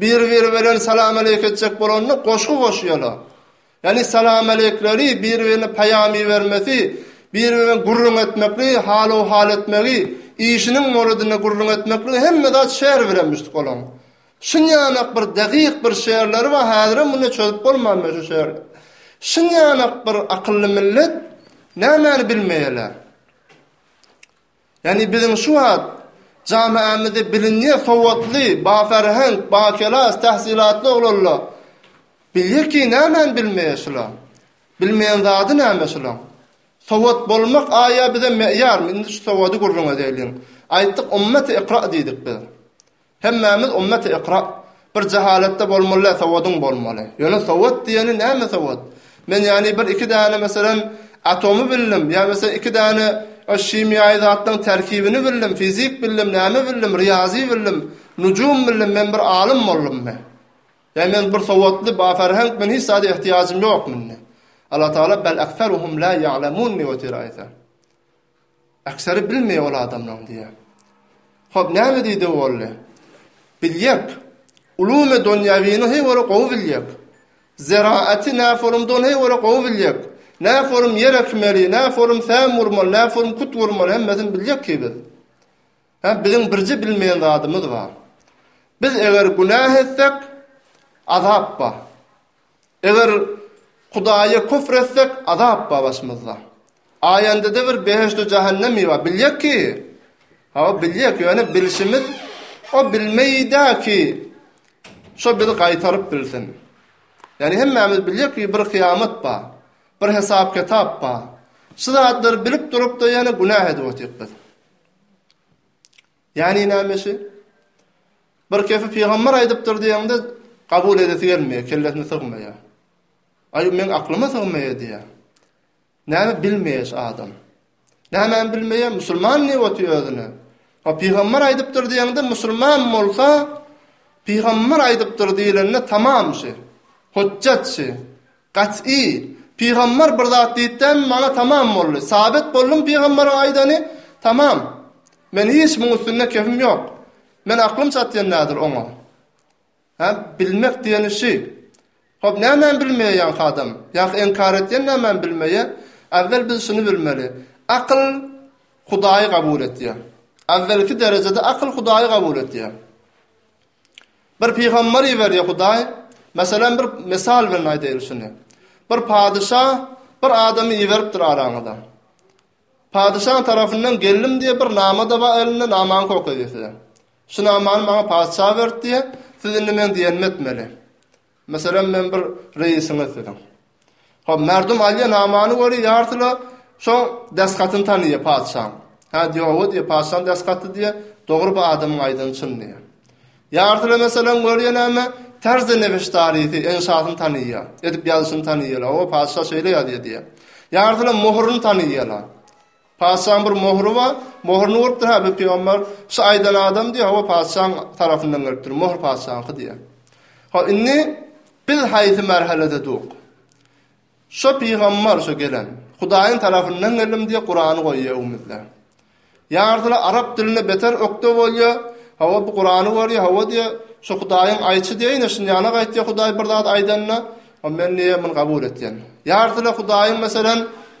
Bir-biri bilen salam-aleyk etjek bolanda goşgy goşýarlar. Ýagny salam-aleýkleri, bir-birine paýam ibermesi, bir-biri bilen gürrüň etmekli, hal-ohal etmegi, işiniň moladynda gürrüň etmekli hemme zat şeýr bilenmişdik olaň. Şinýanak bir dehyk bir şeýrleri bar, häzirem munda çözüp bolman men şu şeýrleri. Şinýanak bir akylly millet nämäni bilmeýärler. Ýagny biziň şu wagt jamaamyzda bilinýän sowatly, baferhenk, bakelas, tahsylatly oglanlar bilýär ki nämäni bilmeýär şular. Bilmeýän zady näme şulaň. Sowat bolmak aýa bize meýarmy indi şu sowady gürrüň edeliň. Aýtdyk ummeti ikra diýdik biz. Hemmämiz ummet-i ikra. Bir jahalatda bolmaly, sowadyň bolmaly. Ýöne sowat diýeni näme sowat? Men ýany bir iki däne meselem atomy bildim, ýa meselem iki däne o şimiýaýy zatlaryň terkibini bildim, fizik bildim, näme bildim, riýazy bildim, nujum bildim, men bir alym boldummy? Ýa men bir sowatly, baferhenk, men hiç zada ehtiýajym ýokmy indi? Allatagala bel ekseruhum la ýa'lemun diýip otyr aýta. Aksary bilmeýär ol adamlaň diýýär. Hop, näme diýdi Olle? Bilýäk. Ulumy Donýawyny heý ora gowy bilýäk. Zeraty näforumdan heý ora gowy bilýäk. Näforum ýer ekmeli, näforum säm urmaly, näforum kut urmaly hemmesini bilýäk ki biz. Hä, biziň birje bilmeýän zadymyz bar. Biz eger günäh etsek, azap bar. Eger Hudaýa küfr etsek, azap bar başymyzda. Aýandada bir behişdi jähennemi bar, bilýäk ki? Hawa, bilýäk, ýöne bilşimiz o bilmeýdä ki, şo bizi gaýtaryp bilsin. Ýani hemmämiz bilýäk ki, bir kyýamat bar, bir hesap-kitap bar. Şu zatlary bilip durup-da ýene günäh edip otyryk biz. Ýani nämeşi? Bir kefi pygamber aýdypdyr diýende kabul edesi gelmeýär, kellesine sygmaýar. Aý, meň aklyma sygmaýar diýär. Näme bilmeýäs adam? Nämäni bilmeýär? Musulman diýip otyr özüne. O pygamber aýdypdyr diýende musulman bolsa, pygamber aýdypdyr diýlende tamam şu. Hujjat şu. Gat'i, pygambar bir zat diýipdämi maňa tamam boldy, sabit boldum pygambaryň aýdany tamam, men hiç muň üstünde kefim ýok, men aklym çatýan däldir oňa. Hä, bilmek diýeni şü. Hop nämäni bilmeýe ýaňky adam? Ýaňky inkar etýän nämäni bilmeýe? Äwwel biz şuny bilmeli, akyl Hudaýy gabul etýär. Äwwelki derejede akyl Hudaýy gabul etýär. Bir pygamber iberýär Hudaý. Meselem, bir mysal bilen aýdaýyl şuny. Bir patyşa bir adamy iberipdir araňyza. Patyşaň tarapyndan geldim diýip bir nama-da bar elinde, namany kok edýär size. Şu namany maňa patyşa berdi diýýär, siz indi meň diýenimi etmeli. Meselem, men bir reisiňiz siziň. Hop, merdum alýar, namany görýär, ýartyla şoň desgatyny tanýar patyşaň. Hä diýýär, owa diýýär, patyşaň desgaty diýýär, dogry bu adamyň aýdany çyn diýýär. Ýartyla meselem görýär näme, terzi nebeşdarisi, enşasyny tanýar, edip ýazyşyny tanýarlar, owa patyşa şeýle ýazýar diýýär. Ýartyla möhürini tanýarlar. Patyşaň bir möhüri bar. Möhürni görüpdir Habyb pygamber. Şu aýdan adam diýýär, hawa, patyşaň tarapyndan gelipdir. Möhür patyşaňky diýýär. Hawa, indi biz haýsy merhelede dur? Şo pygamber, şo gelen, Hudaýyň tarapyndan geldim diýip, Kurany goýýar öňümizde. Ýarysylar arap dilinde beter ökde bolýar. Hawa, bu Kurany görýär, hawa diýýär, şo Hudaýyň aýçy diýýär, ine şuny ýana gaýt diýýär, Hudaý bir zat aýdanda, men diýýär, muny kabul etýän. Ýarysylar Hudaýyň, meselem,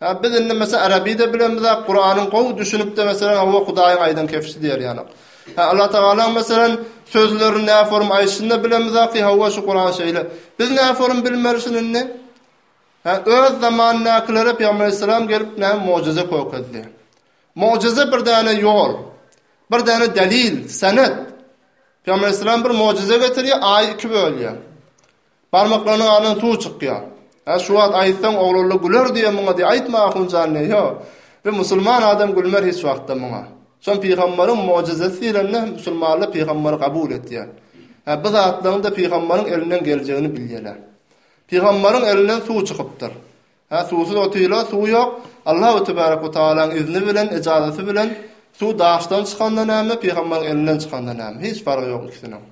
Hä biz indi mesele Arabyda bilemizak Kuranyň gowy düşünipde mesele Hawa Hudaýyň aýdan kefşi diýer ýalyk. Hä Allah Tagalaň meselen sözlerini nä form aýtşyny bilemizak ki Hawa şu Kuran şeýle. Biz nä form bilmeli şuny indi? Hä öz zamanyndakileri Pygamber Aleyhisselam gelip nä mucize kökezdi. Mucize bir däne ýol. Bir däne delil, senet. Pygamber Aleyhisselam bir mucize getirýär, aýy iki bölýär. Barmaklarynyň arasyndan suw çykýar. Hä, şu wagt aýtsaň, Ogulalla güler diýýä muňa diýýä. Aýtma Ahunjan diýýä. Ýo. Bir musulman adam gülmer hiç wagtda muňa. Şol pygamberiň mojizesi diýlende musulmanlar pygamberi kabul etýär. Hä, bu zatlaryň-da pygamberiň elinden geljegini bilýärler. Pygamberiň elinden suw çykypdyr. Hä, suwsuz otyla, suw ýok. Allahu tebarek we tagalanyň izni bilen, ejazaty bilen suw daşdan çykanda näme, pygamberiň elinden çykanda näme? Hiç fargy ýok ikisiniň.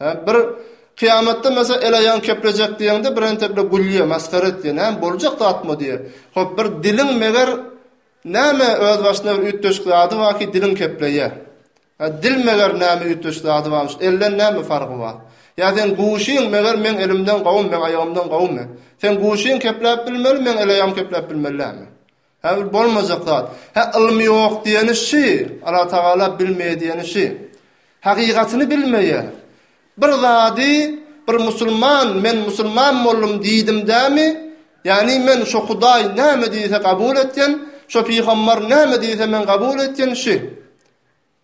Hä, bir Kyýamatda meselem el aýagyň keplejek diýeňde birente bile gülýär, masgara etýär. Näme boljak zatmy diýýär. Hop bir diliň meger näme öz başyna bir üýtgeşik zady bar ki diliň kepleýär. Hä, dil meger näme üýtgeşik zady barmyş, elden näme fargy bar. Ýa seň guşyň meger meň elimden gowumy, meň aýagymdan gowumy. Seň guşyň kepläp bilmeli, meň el aýagym kepläp bilmeli dälmi. Häzir bolmajak zat. Hä, ylmy ýok diýeni şü, Allatagala bilmeýär diýeni şü. Hakykatyny bilmeýär. Bir zady, bir musulman, men musulman boldum diýdim dämi, ýagny men şo Hudaý näme diýse kabul etýän, şo pygambar näme diýse men kabul etýän şü.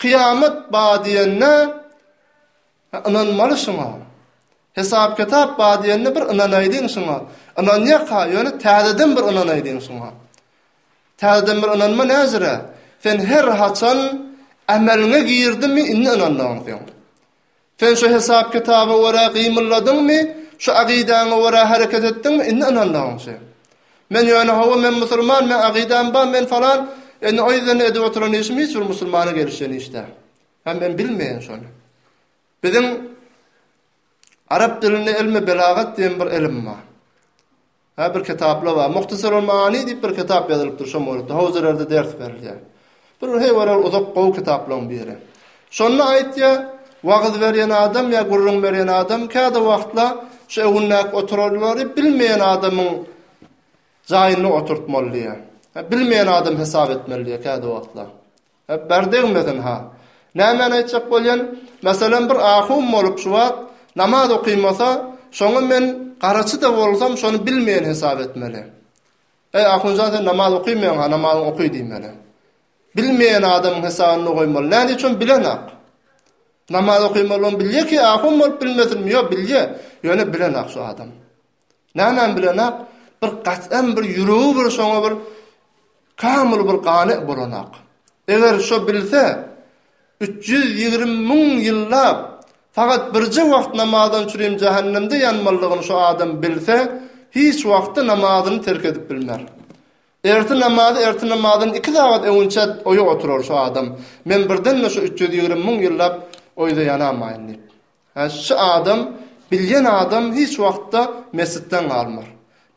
Kyýamat bar diýende ynanmaly şuňa. Hesap-kitap bar diýende bir ynanaýdyň şuňa. Ynanýarka, ýöne täzeden bir ynanaýdyň şuňa. Täzeden bir ynanma näzire? Sen her haçan ämeliňe girdimi, indi ynandygyň sen. Sen şu hesap-kitaby görä gymylladyňmy, şu agydaňy görä hereket etdiňmi, indi ynandygyň şu. Men ýöne, hawa, men musurman, meň agydam bar, men falan, indi o ýerden edip oturan işim hiç bir musulmana gelişýän iş däl. Hem men bilmeýän şony. Biziň arap dilinde ilmi-belagat diýen bir ilim bar. Hä bir kitaplar bar. Muhtasarul Maani diýip bir kitap ýazylypdyr şo mowzukda. Howzalerde ders berilýär. Bir heý görä uzak gowy kitaplaryň biri. Şonda aýtýar, wagyz berýän adam ýa gürrüň berýän adam käde wagtlar şu öňündäki oturanlary bilmeýän adamyň jaýynda oturtmaly diýýär. Bilmeýän adam hesap etmeli diýýär käde wagtlar. Hepbär degmesin-ha. Nämäni aýtjak bolýan? Meselem, bir ahun bolup şu wagt namaz okymasa, şoňa men garaçy-da bolsam, şony bilmeýän hesap etmeli. Eý, ahun jan, sen namaz okymaýaň-ha, namazyňy oky diýmeli. Bilmeýän adamyň hesabynda goýmaly. Nädip üçin bilenok? Namaz okymagam bilýär ki, ahun bolup bilmesinmi? Ýok, bilýär. Ýöne bilenok şu adam. Nämäni bilenak, bir gatem bir ýüregi bir şoňa bir kamyl bir gany bolanak. Eger şo bilse, üç ýüz ýigrimi müň ýyllap fakat birje wagt namazdan çürim jähennemde ýanmalydygyny şo adam bilse, hiç wagtda namazyny terk edip bilmer. Ertir namazy ertir namazyndan iki sagat öňünçä oýa oturar şo adam, men birden-de şo üç ýüz ýigrimi müň ýyllap oýda ýanamaýyn diýip. Şu adam bilýän adam hiç wagtda mesjitden galmar.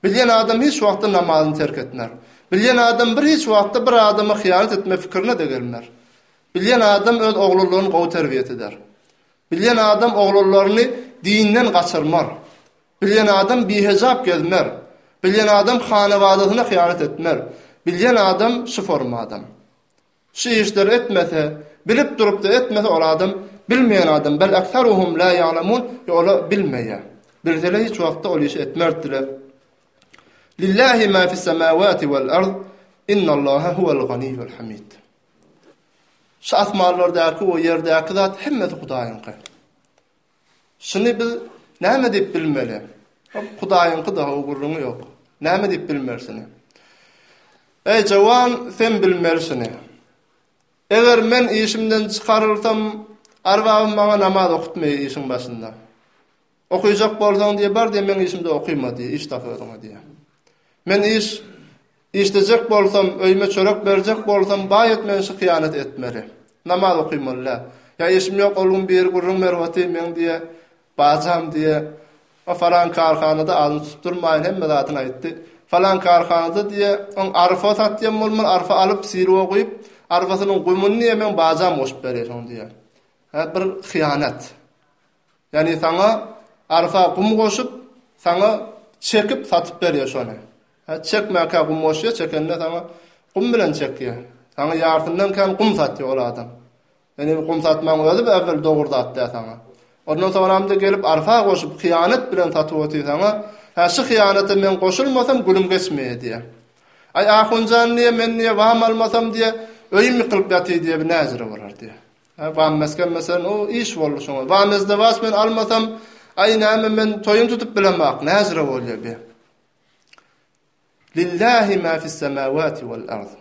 Bilýän adam hiç wagtda namazyny terk etmer. Bilýän adam bir hiç wagtda bir adama hyýanat etme fikirine-de gelmer. Bilýän adam öz oglanlaryny gowy terbiýet eder. Bilýän adam oglanlaryny dinden gaçyrmar. Bilýän adam bihejap gezmer. Bilýän adam hanabadasyna hyýanat etmer. Bilýän adam şu forma adam. Şu işleri etmese, bilip durup-da etmese ol adam bilmeýän adam, bel ekseruhum la ya'lemun, ýa olar bilmeýär. Bilseler hiç wagtda ol işi etmerdiler. Lillahi ma fis semawati wal ard, innallaha huwal ganiyyul hamid. Şu asmanlardaky we ýerdäki zat hemmesi Hudaýyňky. Şuny biz näme diýip bilmeli? Hop, Hudaýyňky-da, hawa, gürrüňi ýok. Näme diýip bilmeli şuny? Eý, jawan, sen bilmeli şuny. Eger men işimden çykarylsam, Erbabym maňa namaz okutmaýar işiň başynda. Okyjak bolsaň diýýär, bar diýýär, meň işimde okyma diýýär, iş tap özüňe diýýär. Men iş Işlejek bolsam, öýüme çörek berjek bolsam, baý etmeli şy hyýanat etmeli. Namaz okymalydä. Ýa işim ýok, ol gün biri gürrüň berip otyr, meň diýe, bajam diýe, o falan karhanada adyny tutup durmaýyn, hemme zadyny aýtdy. Falan karhanada diýe, oň arfa satýan bolmaly, arfa alyp, sirwa guýup, arfasynyň gumuny diýe, meň bajam goşup bereýin soň diýe. Hä, bir hyýanat. Ýagny saňa arsa gum goşup, saňa çekip satyp berýär şony. Hä, çekmäkä gum goşýar, çekende saňa gum bilen çekýär. Saňa ýarsyndan kän gum satýar ol adam. Ýagny gum satmagyň özi bir äwel dogry zat däl saňa. Ondan soňramda gelip arsa goşup, hyýanat bilen satyp otyr saňa. Hä, şu hyýanata men goşulmasam günüm geçmeýär diýýär. Aý, ahunjan diýýär, men diýýär, wam almasam diýýär, öýüm ýykylyp ýatyr diýýär, bir näzire bolar diýýär. Hä bameskem mesen o iş boldy şoňa. Bamesde was men almasam aý näme men toýum tutup bilemak näzire bolýa be. Lillahi ma fis semawati wal ard.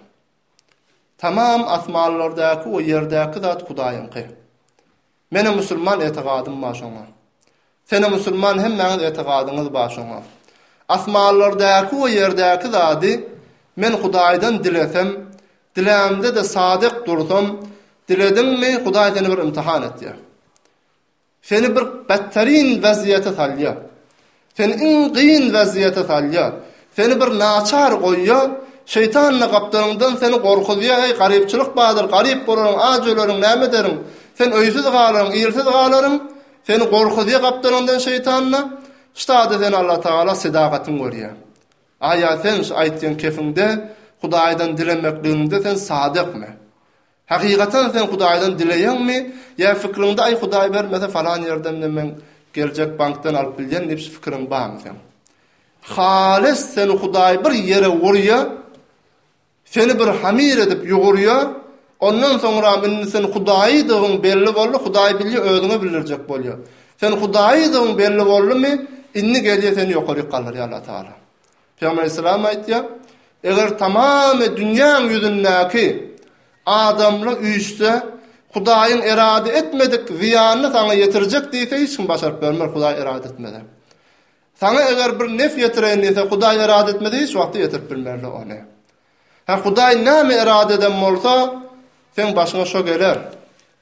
Tamam asmanlardaky we ýerdäki zat Hudaýyňky. Meniň musulman etigadym bar şoňa. Sene musulman hemmäňiz etigadyňyz bar şoňa. Asmanlardaki we ýerdäki zady men hudaýdan dilesem, dilämde-de sadyk dursam, dilediňmi hudaý seni bir ymtahan etýär. Seni bir betterin wezziýete salýar. Seni iň gyn wezziýete salýar. Seni bir naçar goýýar, şeýtan-da gapdalyňdan seni gorkuzýar, eý garypçylyk bardyr, garyp bolaryň, aç ölerin, näme ederin? Sen öýsüz galaryň, ilsiz galaryň. Seni gorkuzýa gapdalyndan şeýtanda, ştada seni Allah Tagala sedagatyň görýä. Aýa sen şu aýtýan kefiňde Hudaýdan dilemekligiňde sen sadykmy? Hakykatan sen Hudaýdan dileýäňmi ýa fikriňde aý Hudaý bermese falan ýerden de men geljek bankdan alyp bilýän diýip şu fikriň barmy sen? Halys seni Hudaý bir ýere urýa. Seni bir hamyr edip ýugurýar, ondan soňram indi sen Hudaýydygyň belli boldy, Hudaý bilýär, özüňe bildirjek bolýar. Sen Hudaýydygyň belli boldumy, indi gelýär seni ýokaryk galdyrýar Allatagala. Pygamber Aleyhisselam aýtýar, Eger tamamy dünýäň ýüzündäki adamlar üýşse, Hudaýyň erade etmedik zyýanyny saňa ýetirjek diýse hiç kim başaryp bermez, Hudaý erade etmese. Saňa eger bir nef ýetireýin diýse, Hudaý erada etmese hiç wagtda ýetirip bilmerdi ony. Ha Hudaý näme erada eden bolsa, seň başyňa şo geler.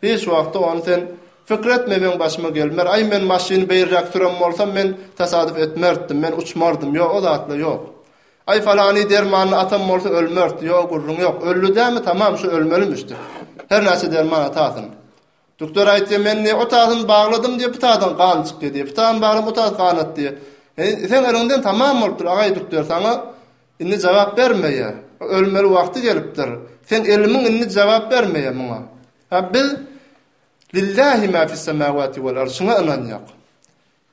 Hiç wagtda ony sen Pikir etme meň başyma gelmer. Aý men maşyny beýräk süren bolsam men tasadyp etmerdim, men uçmardym. Ýo o zatla ýok. Aý falany dermany atam bolsa ölmerdi. Ýo gürrüň ýok. Öldi dämi tamam şu ölmelimişdi. Her näçe derman atasyn. Doktor aýtdy, men ne otasyny bagladym diýip pitadan gan çykdy diýip, pitagyny baglap otasy gan atdy. Seň eliňden tamam bolupdyr, agaý doktor, saňa indi jogap bermeýär. Ölmeli wagty gelipdir. Seň elimiň indi jogap bermeýär muňa. Ha biz Lillahi ma fis semawati wal ard şuňa ynanýak.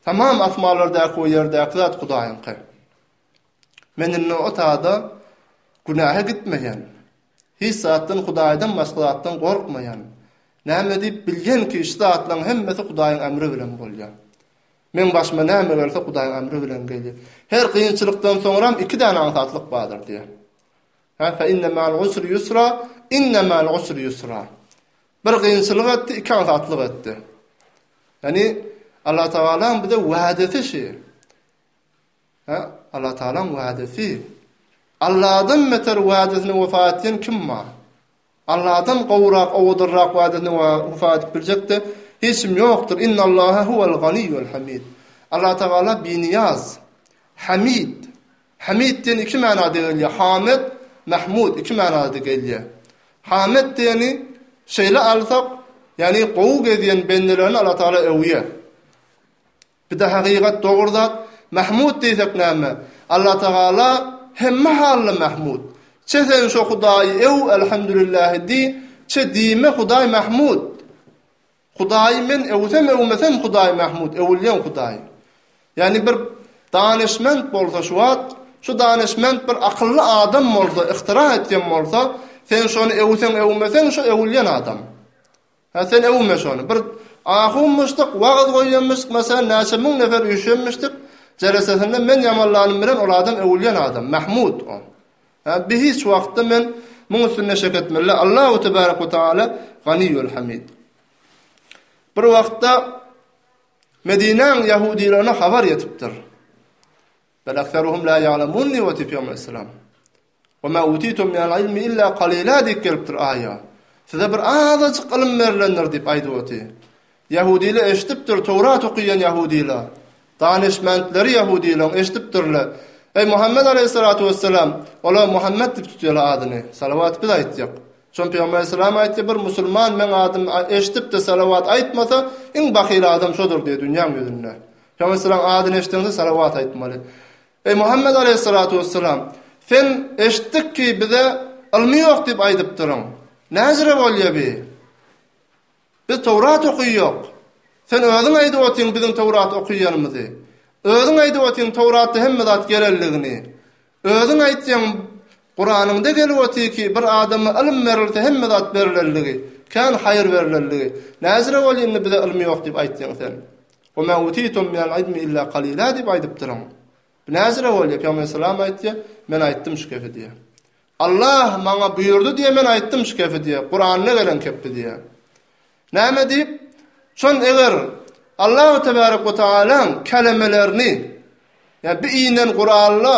Tamam asmanlardaky we ýerdäki zat Hudaýyňky. Men indi otada günähe gitmeýän. Hiç zatdan Hudaýdan başga zatdan gorkmaýan. Näme diýip bilýän ki, şu zatlaryň hemmesi Hudaýyň ämri bilen bolýar. Meň başyma näme gelse Hudaýyň ämri bilen gelýär. Her kynçylykdan soňram iki däne aňsatlyk bardyr diýýär. Hä, fe inne ma'al usri yusra, inne ma'al usri yusra. Bir kynçylyk etdi, iki aňsatlyk etdi. Ýani Allah Tagalaň bize wa'desi şu. Hä, Allatagalaň wädesi. Alladan beter wädesine wepa etýän kim bar? Alladan gowurak, owadanrak wädesine wepa edip biljek-de hiç kim ýokdur. Innallaha huwal ganiýy wel hamid. Allatagala biniýaz. Hamid. Hamid diýen iki mänada gelýär. Hamed, Mahmud iki mänada gelýär. Hamed diýeni şeýle alsak, ýagny gowy gezýän bendelerini Allatagala öwýär. Bide hakykat dogry zat Mahmud diýsek näme? Alla Tagala hemme hally Mahmud. Çe sen şo Hudaýy ew Elhamdülillahi diý, çe diýme Hudaý Mahmud. Hudaýy men ewsem ewmesem Hudaý Mahmud, ewilýaň Hudaýy. Ýani bir danyşment bolsa şu wagt, şu danyşment bir akylly adam bolsa, yhtira etgen bolsa, sen şony ewseň ewmeseň şo ewilýän adam. Hä sen öwme şony. Bir ahunmuşdyk, wagyz goýýanmyşdyk, meselem, näçe müň nefer üýşenmişdik. Jelesesinde men ýamanlanym bilen ol adam öwülýän adam, Mahmud o. Hä, bi hiç wagtda men muň üstünde şek etmeli, Allahu tebarek we taala Ganiýul Hamid. Bir wagtda Medinäň ýahudilerine habar ýetipdir. Belaksaruhum la ýalamun diýip ötüp ýaman islam. Wa ma utitum minel ilmi illa kalila diýip gelipdir aýa. Size bir azajyk ylym berlendir diýip aýdyp oty. Ýahudyla eşdipdir Towrat okyýan ýahudyla. Danyşmentleri ýahudylaň eşdipdirle. Eý Muhammet aleýhissalatu wessalam, ola Muhammet diýip tutýala adyny. Salawat biz aýtjak. Şon pygamber aleýhissalam aýtdy bir musulman meň adym eşdipde salawat aýtmasa iň bahyl adam şodur diýe dünýäň ýüzünde. Pygamber aleýhissalam adyny eşdeňde salawat aýtmaly. Eý Muhammet aleýhissalatu wessalam! Sen eşitdik ki, bize ylmy ýok diýip aýdypdyryň. Näjire bolýa bi? Biz Towrat okyýok. Sen özüň aýdyp otyň biziň Towrat okyýanymyzy. Özüň aýdyp otyň Towratda hemme zat gelenligini. Özüň aýtýaň Kuranyňda gelip otyr ki, bir adama ylym berilse hemme zat berilendigi, kän haýyr berilendigi. Näjire bolýa indi bize ylmy ýok diýip aýtýaň sen? Ve ma utitum minel ilmi illa kalila diýip aýdypdyryň. Bu näcire bolýar? Pygamberimiz salam aýtýar, Men aýtdym şu gepi diýýär. Allah maňa buýurdy diýýär, men aýtdym şu gepi diýýär. Kuranda gelen kep bu diýýär. Näme diýip? Şon eger Allahu tebarek ve taalaň kelemelerini ýa bi inen Kuranda,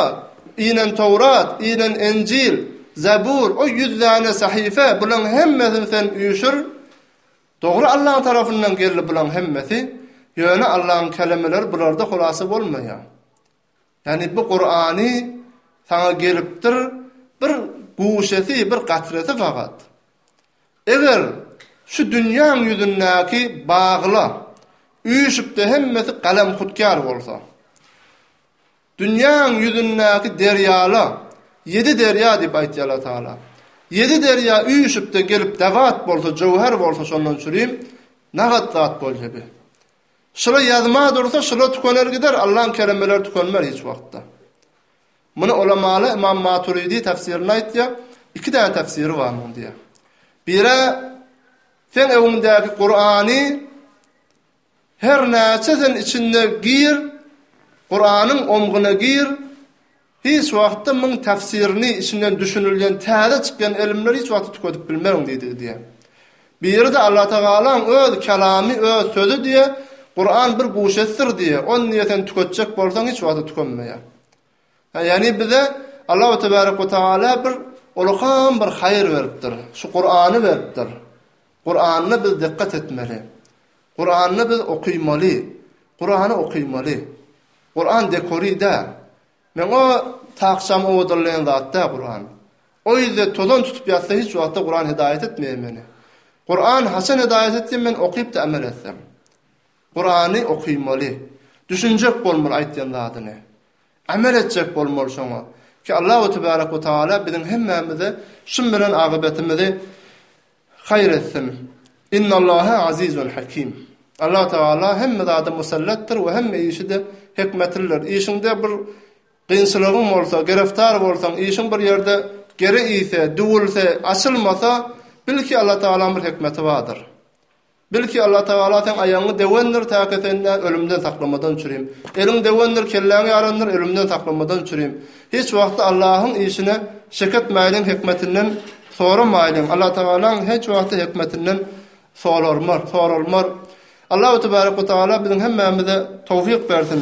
inen Towrat, inen Enjil, Zebur, o ýüz däne sahyfa, bularyň hemmesini sen üýşür, Dogry Allaň tarapyndan geldi bulaň hemmesi, ýöne Allaň kelemeleri bularda hulasa bolmaýar. Ýagny bu Kurany saňa gelipdir bir guşesi bir gatresi fakat. Eger şu dünýäň ýüzündäki bagla üýşüpde hemmesi galam hutkar bolsa. Dünýäň ýüzündäki derýala, ýedi derýa diýip aýtdy Alla Tagala. Ýedi derýa üýşüp-de gelip dabat bolsa, jöwher bolsa şondan çürim, nagat zat bolýa bi. Şyla ýazma dursa, şyla tükener gider, Allaň kelemeleri tükenmer hiç wagtda. Muny ulamala Ymam Maturidi täfsirinde aýtýa, iki däne täfsiri bar muň diýýä. Biri, seň öňündäki Kurany Her näçe sen içinde gir, Kuranyň omguna gir, hiç wagtda myň tafsirini içinden düşünilýän täze çykýan ilimleri hiç wagtda tükedip bilmerin diýdigi diýýär. Biride Allah Tagalaň öz Kelamy, öz sözi diýýär, Kuran bir guşetdir diýýär, ony diýýär sen tüketjek bolsaň hiç wagtda tükenmeýär. Ýagny bize Allahu tebarek we taala bir ulkan bir haýyr beripdir. Şu Kurany beripdir. Kuranda biz dikkat etmeli. Kuranda biz okymaly. Kurany okymaly. Kuran dekori dä. Men o takşam owadylan zat dä Kuran. O ýerde tozan tutup ýatsa hiç wagtda Kuran hidaýat etmeýär meni. Kuran haçan hidaýat etsin men okyp da amel etsem. Kurany okymaly. Düşünjek bolmaly aýtýan zadyny. Amel etjek bolmaly şoňa. Ki Allahu tebarek we taala biziň hemmämize şum bilen agybetymizi haýyr etsin. Innallaha azizun hakim. Allahu taala hemme zada musallatdyr we hemme işide hikmetlidir. Işiňde bir kynçylygyň bolsa, gereftar bolsaň, işiň bir ýerde geri iýse, düwülse, açylmasa, bil ki Allahu taalam bir hikmeti bardyr. Bil ki, Allah Tagala seň aýagyňy döwendir, täki seni-de ölümden saklamadan çürim. Eliňi döwendir, kelläňi ýarandyr, ölümden saklamadan çürim. Hiç wagtda Allahyň işine şek etmäýliň, hikmetinden soramaýlyň. Allah Tagalaň hiç wagtda hikmetinden soralmar, soralmar. Allahu tebarek we taala biziň hemmämize towfyk bersin.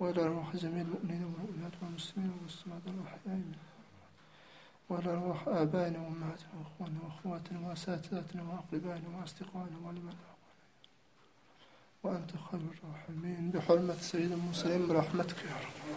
وإلى روح جميع المؤمنين والمؤمنات والمسلمين والمسلمات والأحياء وإلى أرواح آبائنا وأمهاتنا وإخواننا وأخواتنا وأساتذتنا وأقربائنا وأصدقائنا وعلمائنا وأنت خير الراحمين بحرمة سيد المسلم برحمتك يا رب